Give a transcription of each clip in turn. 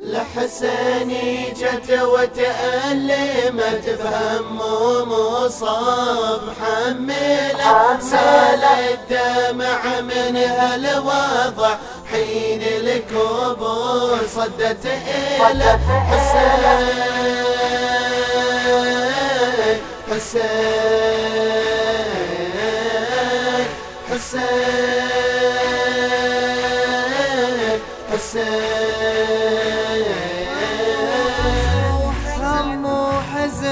لحسيني جت وتألمت بهم مصاب حمله سال الدمع من هالوضع حين الكبر صدت إلى حسين. حسين. حسين. حسين.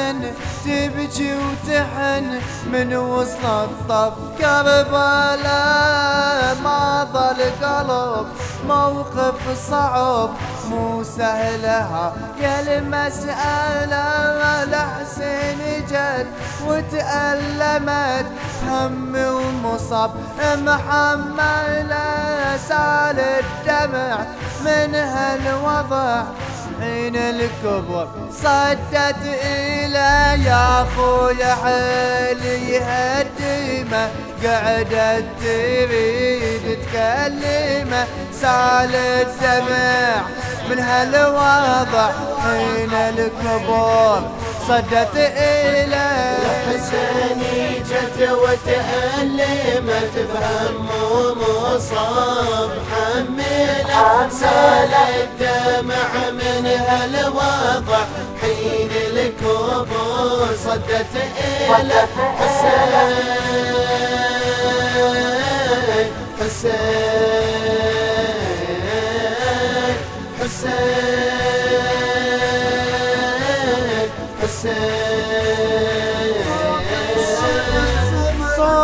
وحزن تبكي وتحن من وسط الطف. كربلاء ما ظل قلب موقف صعب مو سهلها. يا المسألة لحسين جد وتألمت. هم ومصاب محملة سال الدمع. من هالوضع حين الكبر صدت إلى يا خويا حيل يهدمه قعدت تريد تكلمة. سال الدمع من هالوضع حين الكبر صدت إلى حسيني جت وتألمت بهم مصاب. حمله سال الدمع من هالوضع حين الكبر صدت إلى حسين. حسين حسين حسين.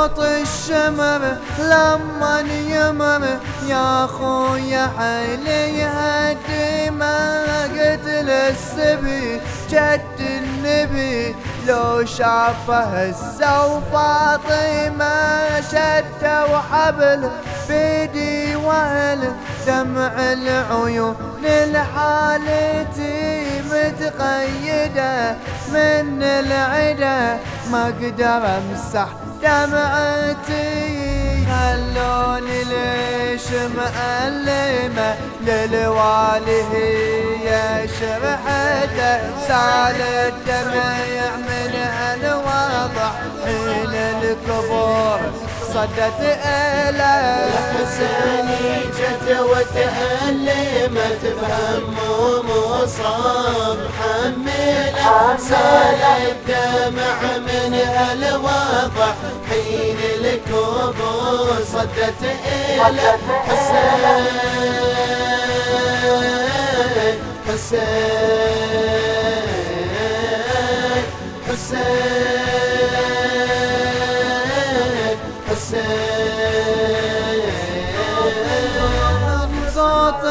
صوت الشمر لما يمر يا خويا حيلي يهدمه قتل السبي جد النبي لو شافه هزه وفاطمة شده وحبل بيدي وهل دمع العيون لحالتي متقيدة من العدا ما أقدر امسح دمعتي خلوني ليش مألمة؟ للوالي هي شرحته سال الدمع من هالوضع حين الكبر صدت إلى. حسيني جت وتألمت بهم مصاب حملة. سال الدمع حين الكبر صدت إلى حسين. حسين. حسين. حسين. صوت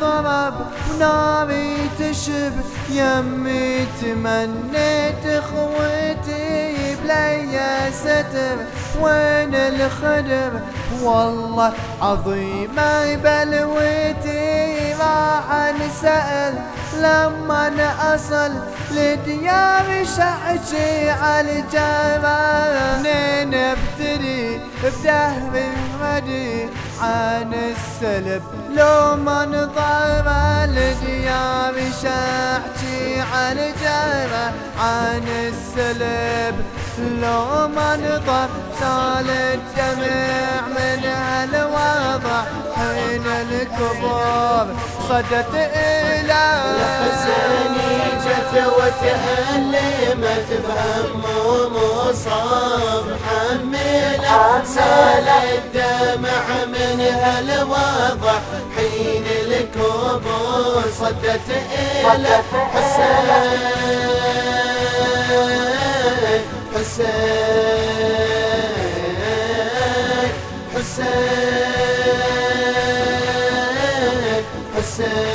ضرب وناري تشب يمي تمنيت اخوتي بلي ستر وين الخدر؟ والله عظيمة بلوتي راح نسأل لما أصل لديار شحشي على الجبل منين ابتدي بدهر ردي عن السلب. لو ما نضرب لديار شحشي على الجبل عن السلب. لو ما نضرب سال الدمع من هالوضع حين الكبر صدت إلى حسيني جت وتألمت بهم مصاب حمله سال الدمع من هالوضع حين الكبر صدت إلى حسين. حسين. حسين. حسين.